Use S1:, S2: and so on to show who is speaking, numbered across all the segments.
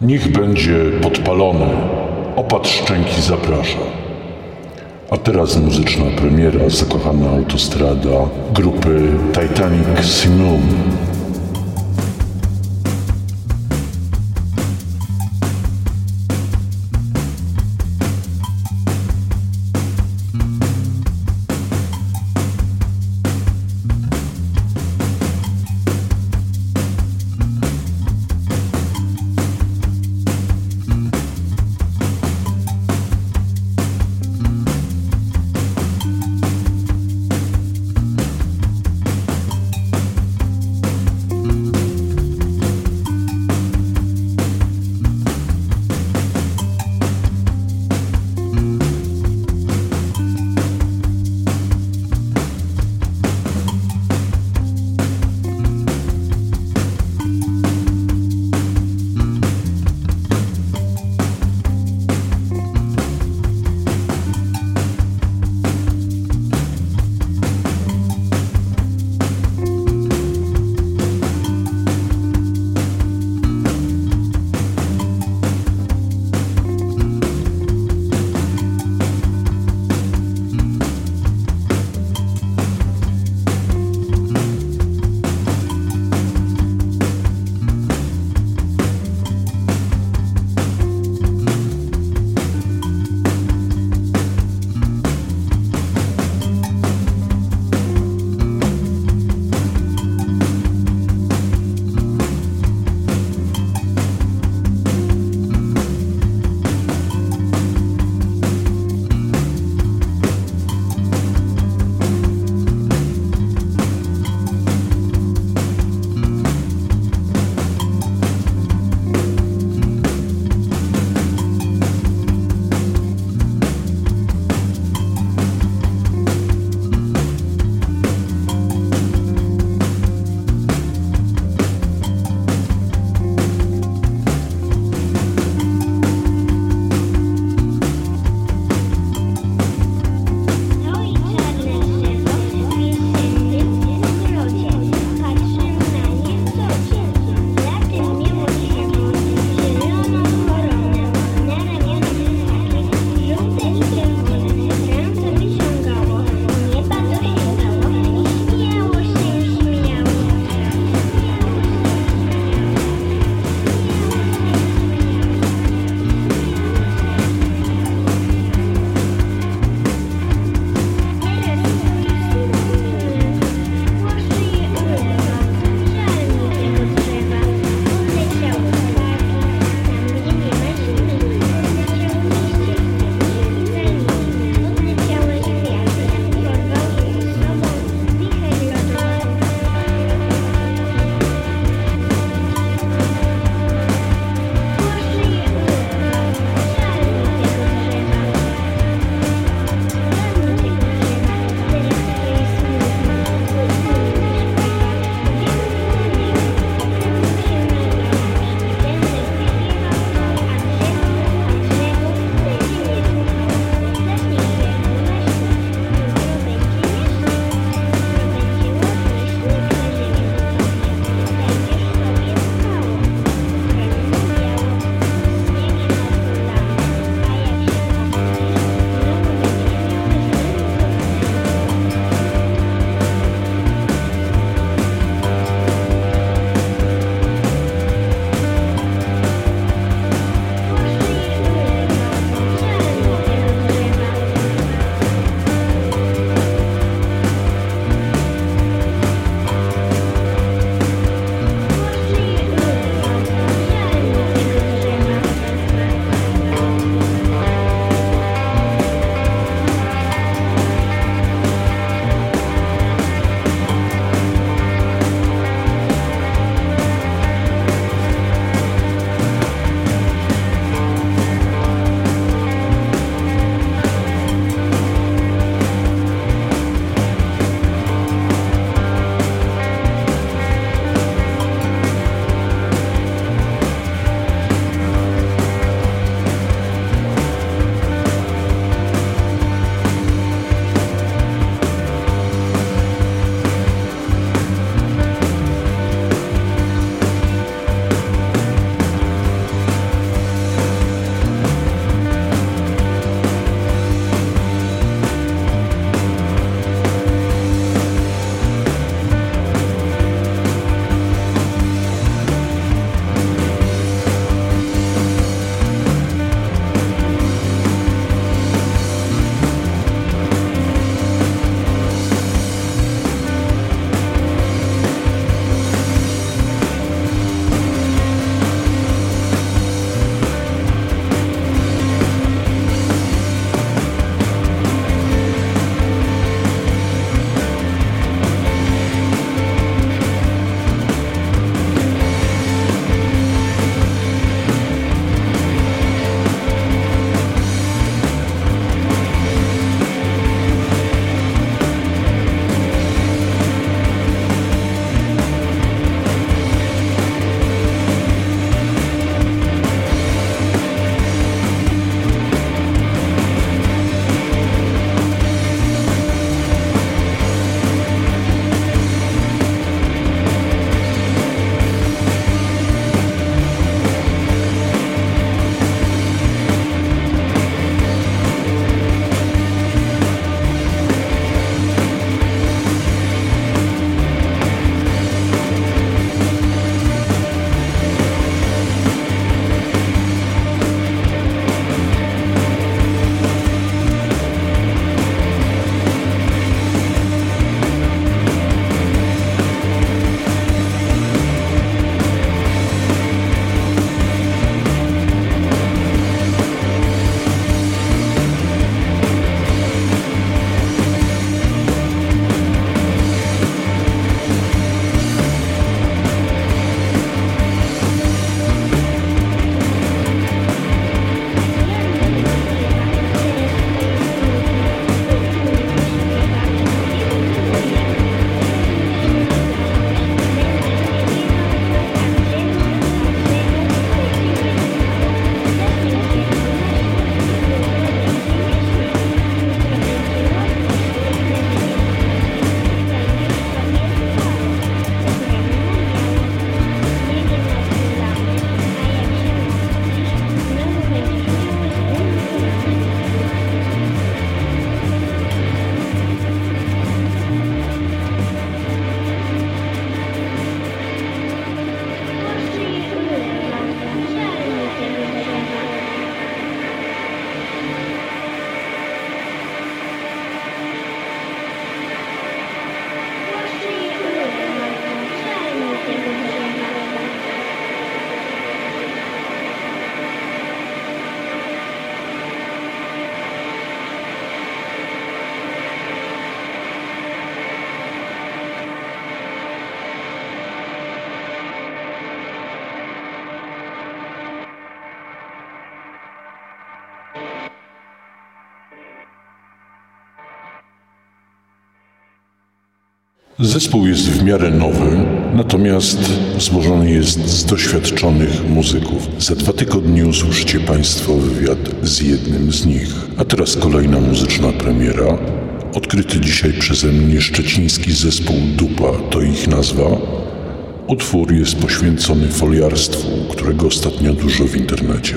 S1: Niech będzie podpalone. Opad szczęki zaprasza. A teraz muzyczna premiera Zakochana Autostrada grupy Titanic Simum.
S2: Zespół jest w miarę nowy, natomiast złożony jest z doświadczonych muzyków. Za dwa tygodnie usłyszycie Państwo wywiad z jednym z nich. A teraz kolejna muzyczna premiera. Odkryty dzisiaj przeze mnie szczeciński zespół Dupa to ich nazwa. Utwór jest poświęcony foliarstwu, którego ostatnio dużo w internecie.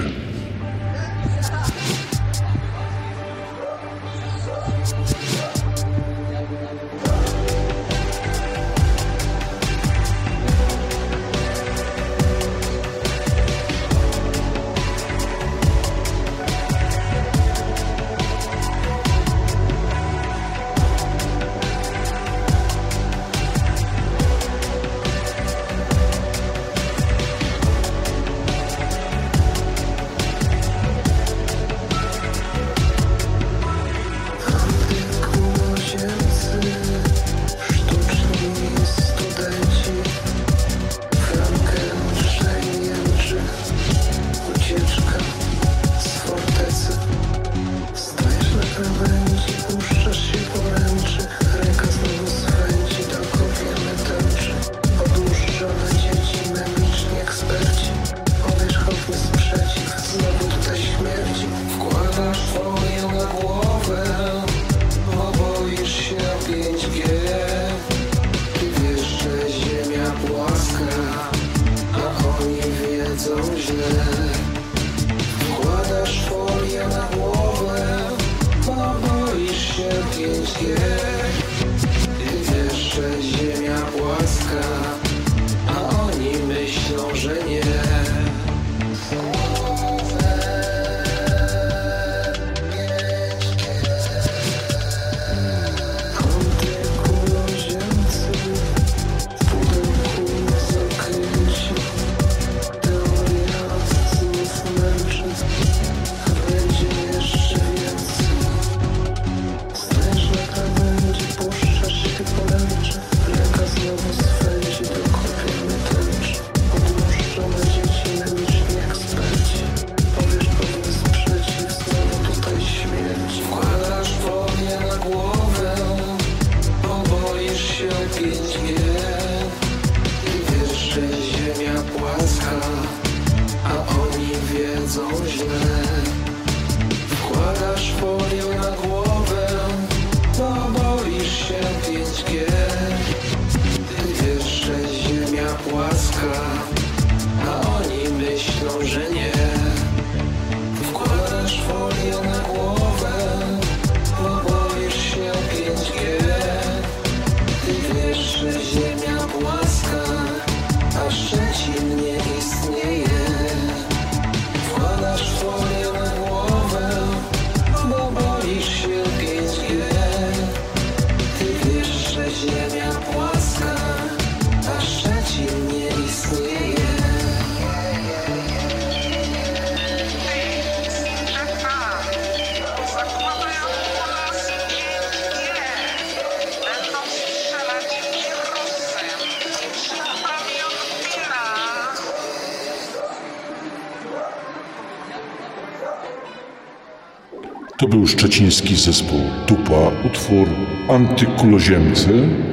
S2: Antykuloziemcy,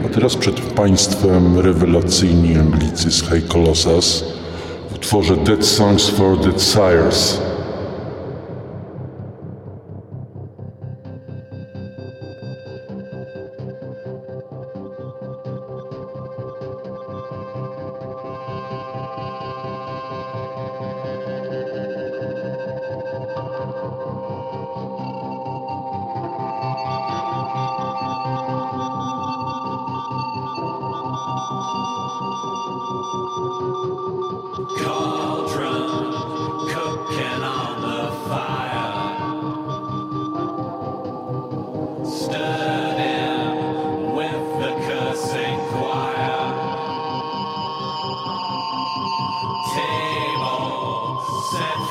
S2: a teraz przed Państwem rewelacyjni Anglicy z High Colossus w utworze Dead Songs for Dead Sires.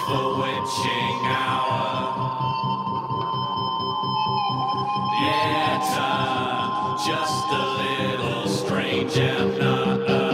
S1: the witching hour. Yeah, time, just a little strange and not.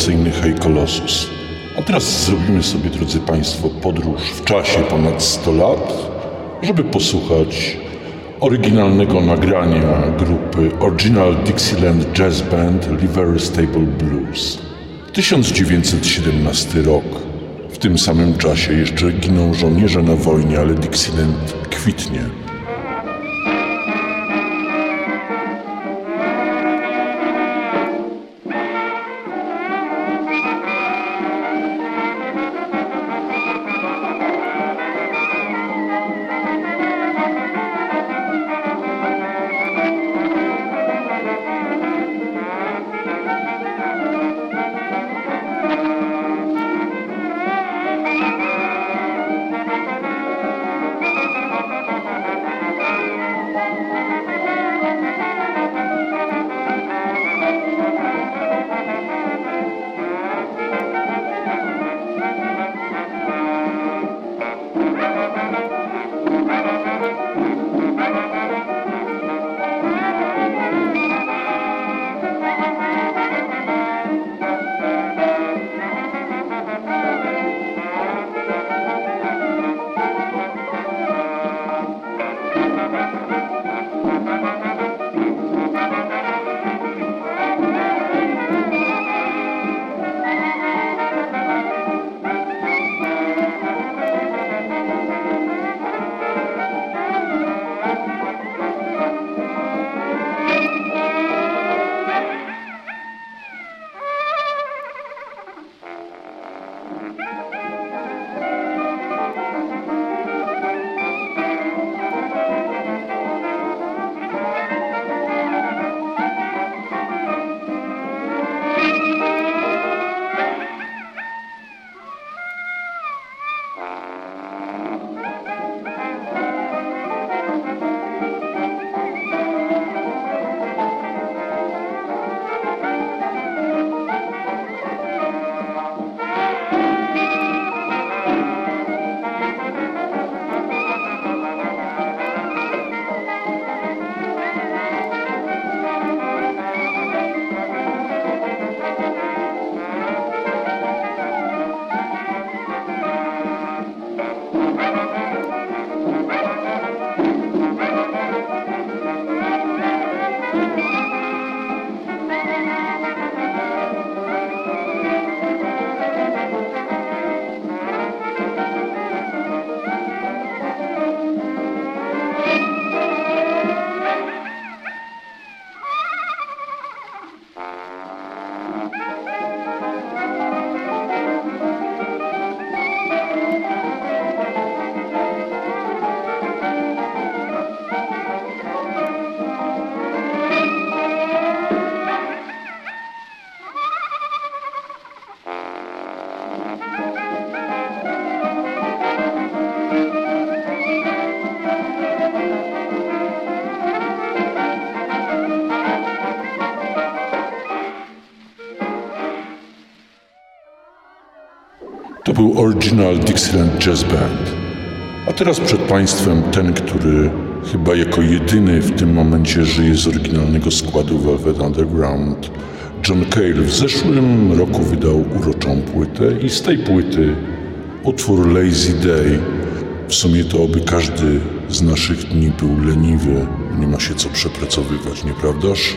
S1: Rewelacyjny Hej Colossus. A teraz zrobimy sobie, drodzy Państwo, podróż w czasie ponad 100 lat, żeby posłuchać oryginalnego nagrania grupy Original Dixieland Jazz Band Livery Stable Blues. 1917 rok. W tym samym czasie jeszcze giną żołnierze na wojnie, ale Dixieland kwitnie. Original Dixieland Jazz Band. A teraz przed Państwem ten, który chyba jako jedyny w tym momencie żyje z oryginalnego składu Velvet Underground. John Cale w zeszłym roku wydał uroczą płytę i z tej płyty utwór Lazy Day. W sumie to oby każdy z naszych dni był leniwy, nie ma się co przepracowywać, nieprawdaż?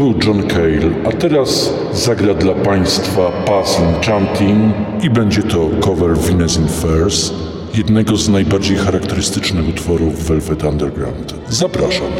S1: Był John Cale, a teraz zagra dla Państwa Puzzle Enchanting i będzie to cover Venus in Furs, jednego z najbardziej charakterystycznych utworów Velvet Underground. Zapraszam.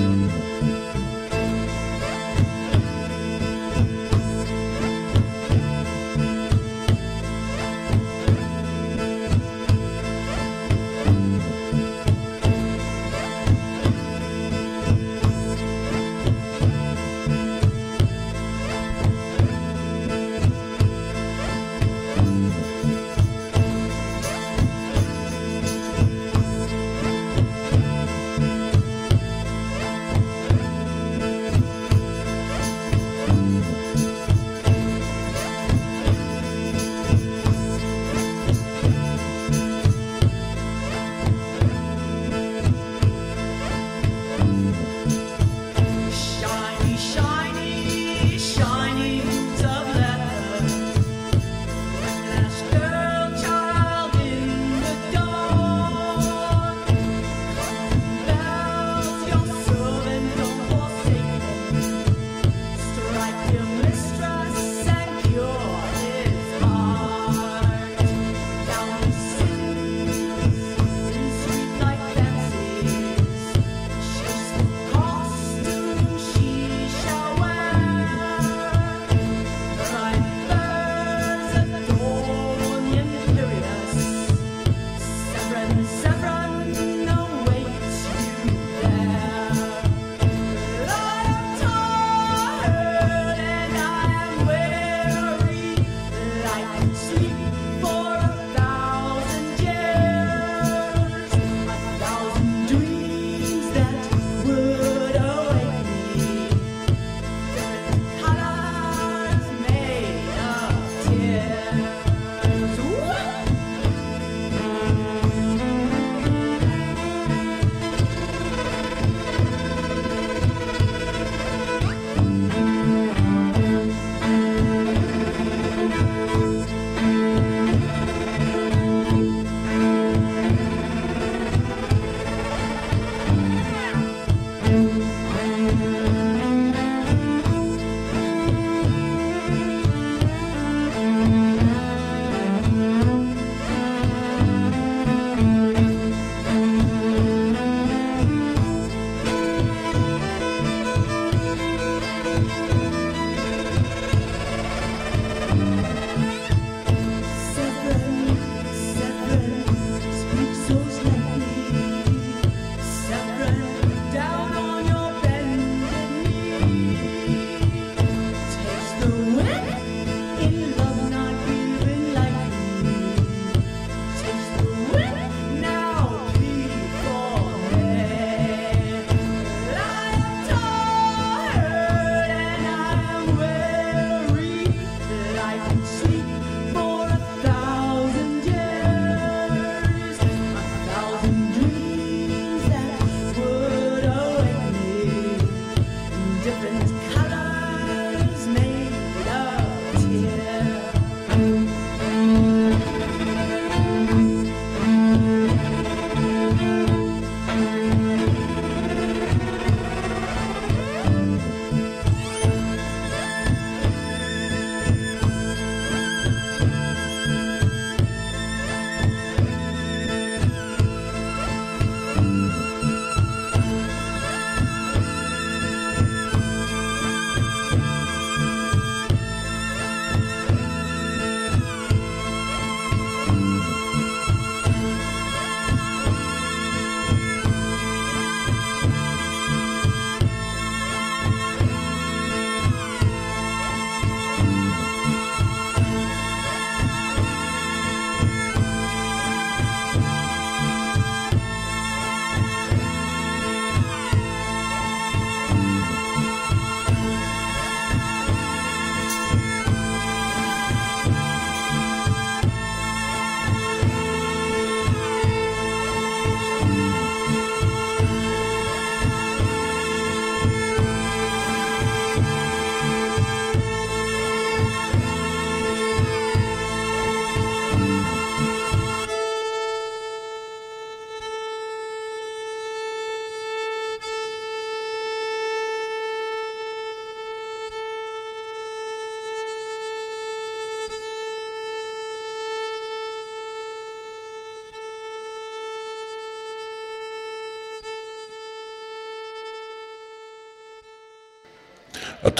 S1: Bye.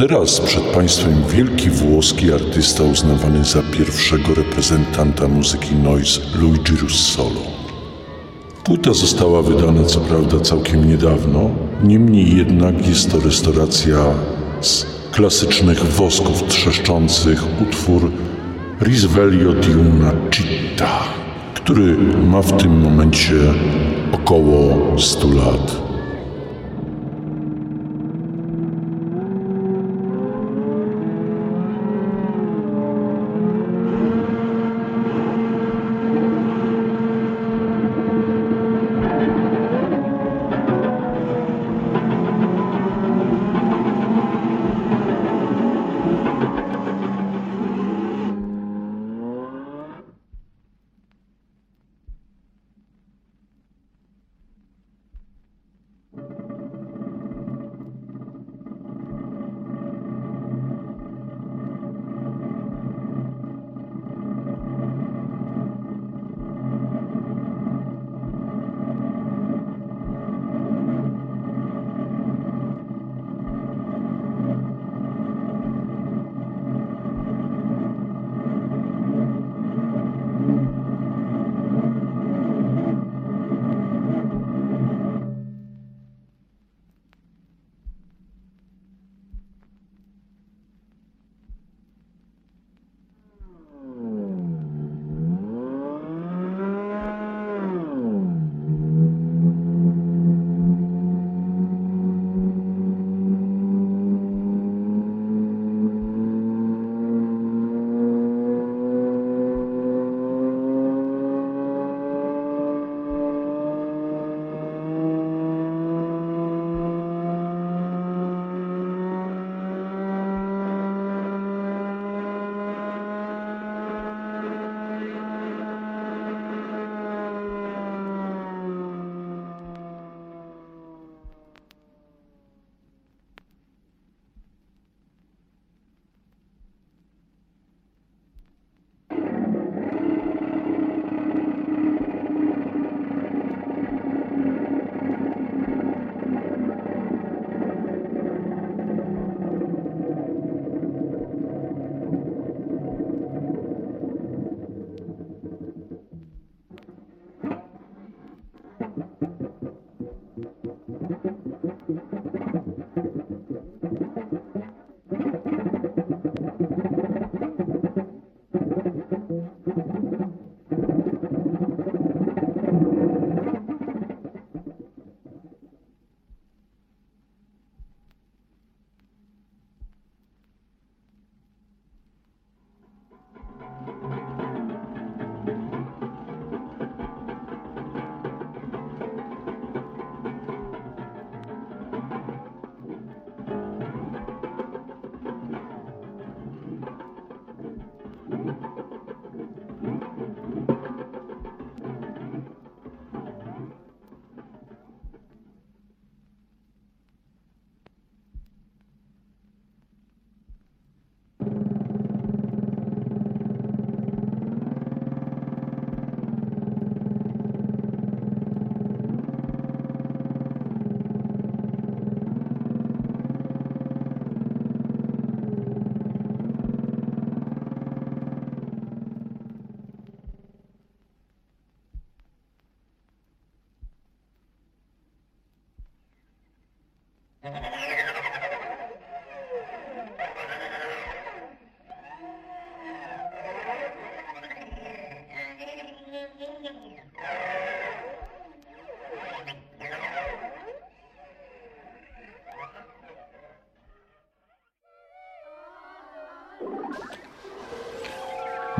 S1: Teraz przed Państwem wielki włoski artysta uznawany za pierwszego reprezentanta muzyki noise Luigi Russolo. Płyta została wydana co prawda całkiem niedawno, niemniej jednak jest to restauracja z klasycznych wosków trzeszczących utwór Risveglio di una città, który ma w tym momencie około 100 lat.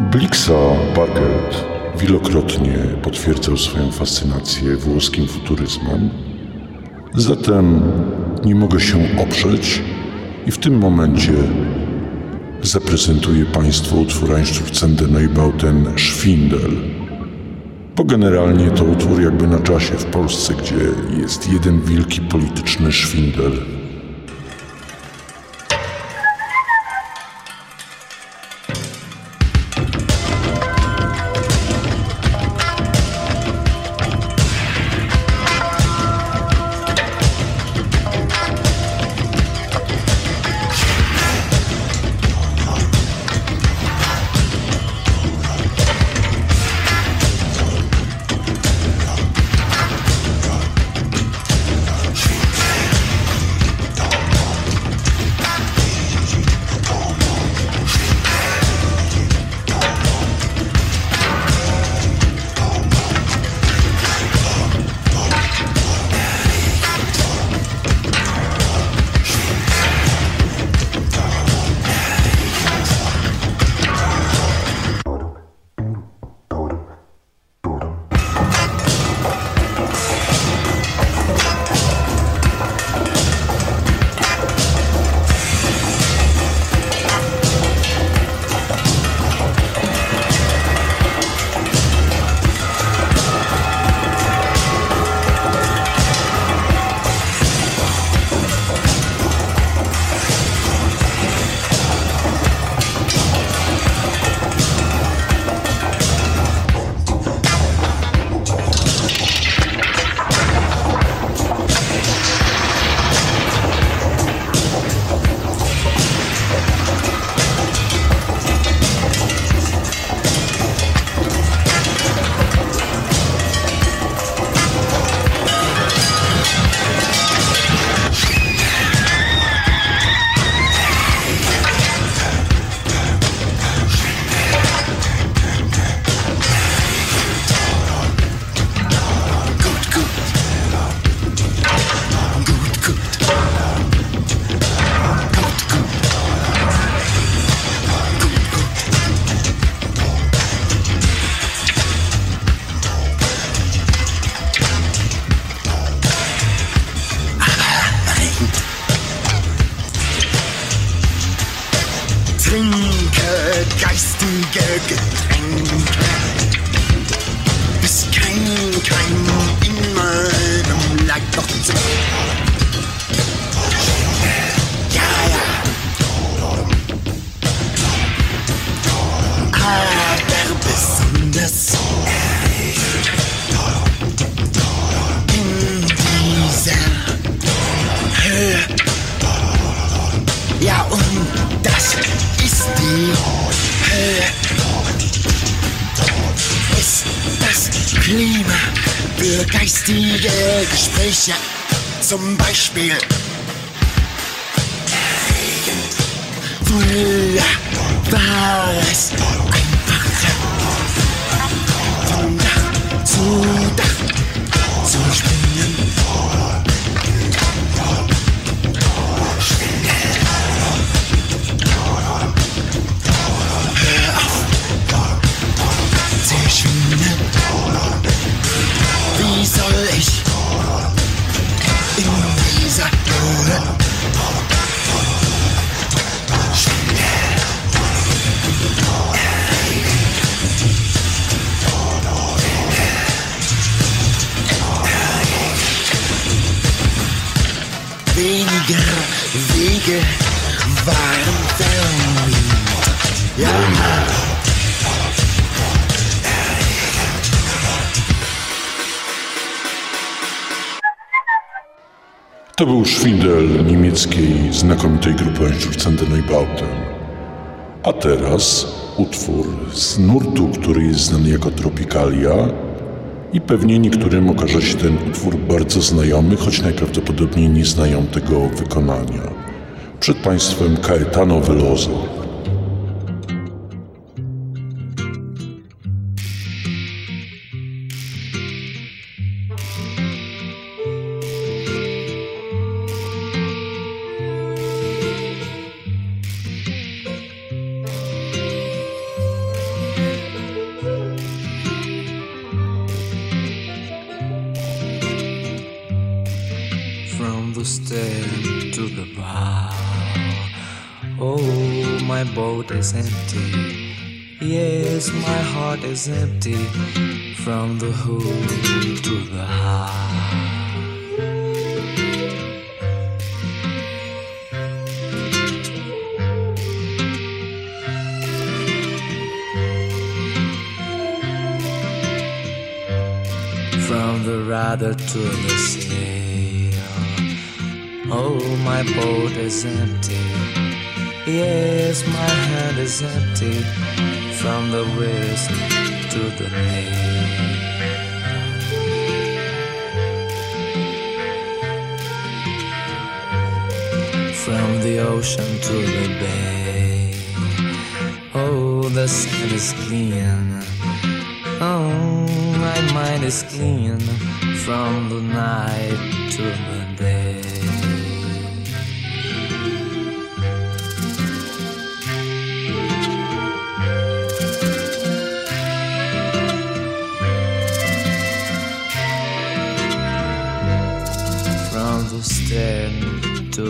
S1: Blixa Bargeld wielokrotnie potwierdzał swoją fascynację włoskim futuryzmem. Zatem nie mogę się oprzeć i w tym momencie zaprezentuję Państwu utwór Einstürzende Neubauten Schwindel. Bo generalnie to utwór jakby na czasie w Polsce, gdzie jest jeden wielki polityczny szwindel. Szwindel niemieckiej znakomitej grupy Einstürzende Neubauten. A teraz utwór z nurtu, który jest znany jako Tropicalia i pewnie niektórym okaże się ten utwór bardzo znajomy, choć najprawdopodobniej nie znają tego wykonania. Przed Państwem Caetano Veloso.
S2: To the heart. From the rudder to the sail. Oh, my boat is empty. Yes, my hand is empty. From the west to the main. From the ocean to the bay. Oh, the sand is clean. Oh, my mind is clean from the night to the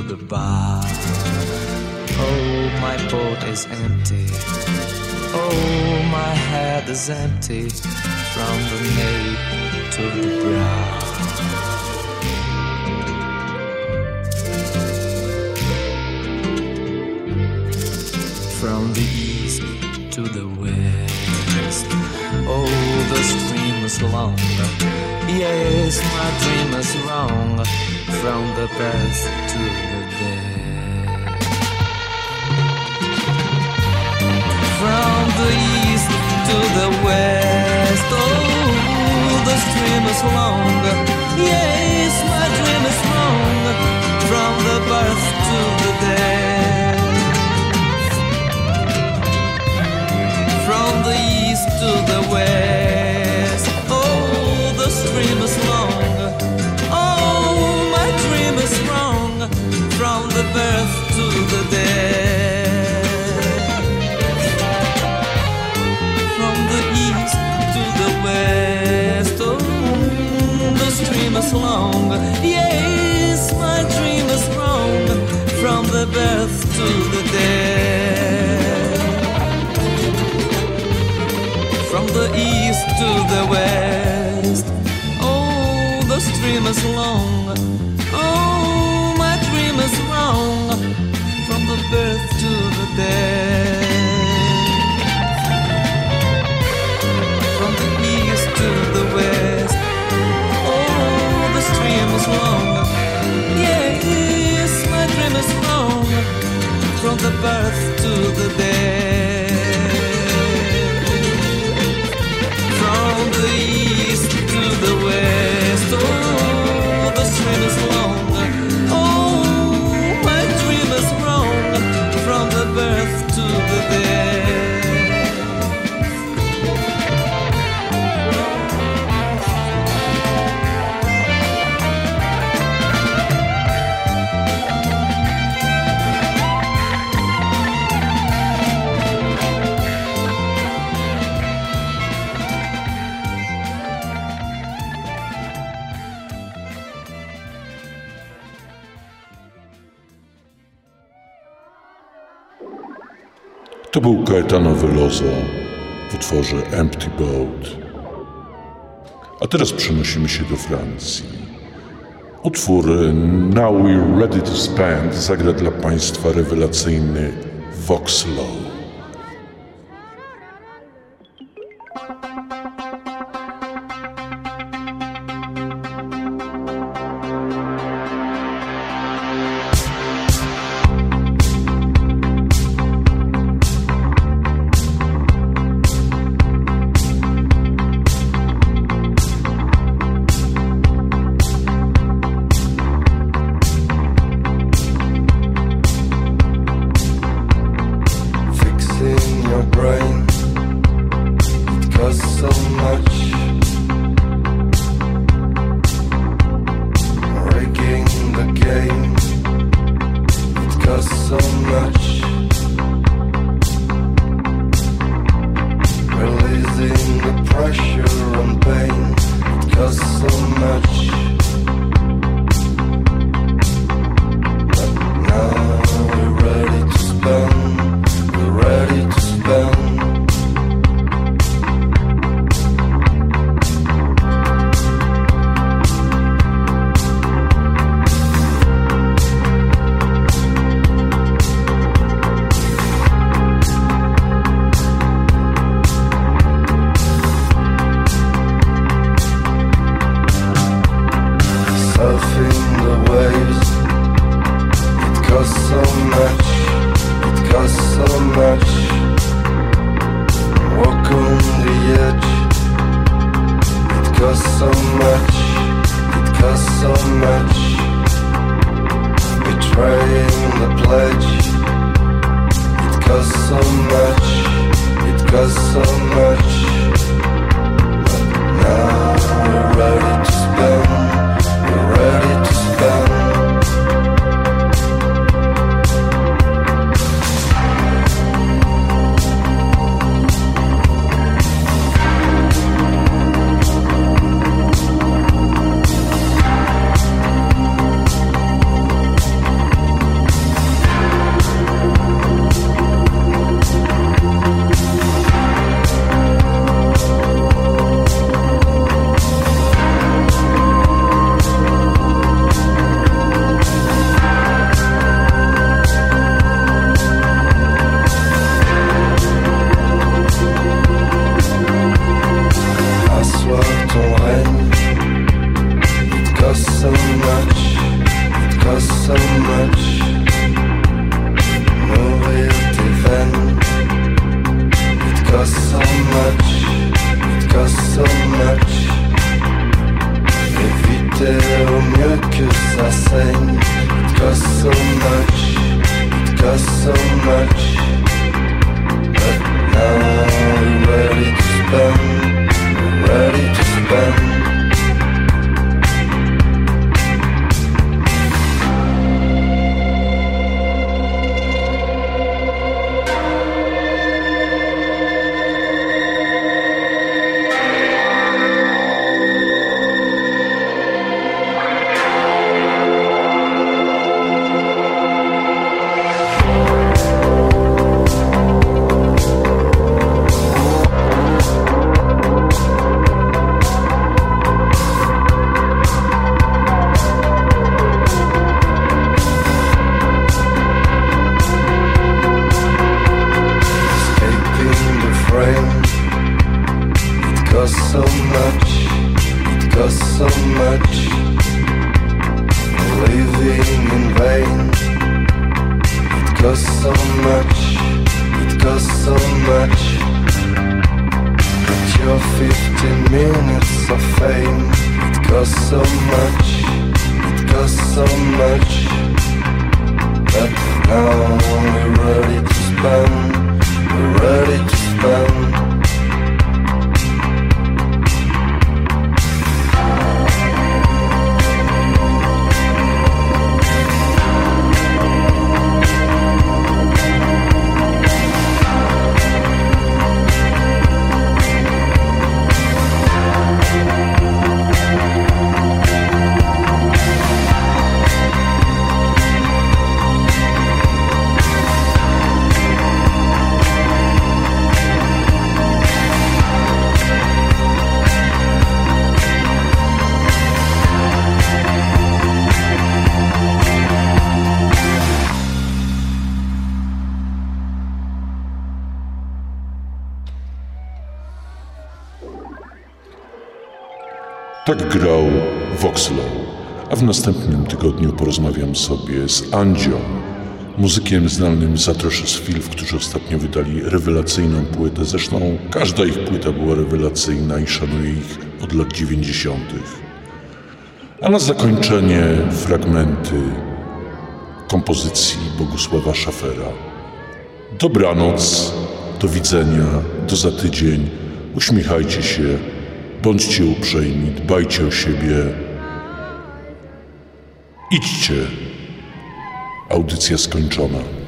S2: to the bar. Oh, my boat is empty. Oh, my head is empty from the nape to the brow. From the east to the west. Oh, the stream is long. Yes, my dream is wrong. From the birth to from the east to the west. Oh, the stream is long. Yes, my dream is long. From the birth to the dead. From the east to the west. Is long. Oh, my dream is wrong from the birth to the death, from the east to the west. Oh, the stream is long. Yes, my dream is long from the birth to the death, to To
S3: był Caetano Veloso w utworze Empty Boat. A teraz przenosimy się do Francji. Utwór Now We're Ready to Spend zagra dla Państwa rewelacyjny Vox
S1: sobie z Andzią, muzykiem znanym z Atrocious którzy ostatnio wydali rewelacyjną płytę. Zresztą każda ich płyta była rewelacyjna i szanuję ich od lat 90. A na zakończenie fragmenty kompozycji Bogusława Szafera. Dobranoc, do widzenia, do za tydzień. Uśmiechajcie się, bądźcie uprzejmi, dbajcie o siebie. Idźcie. Audycja skończona.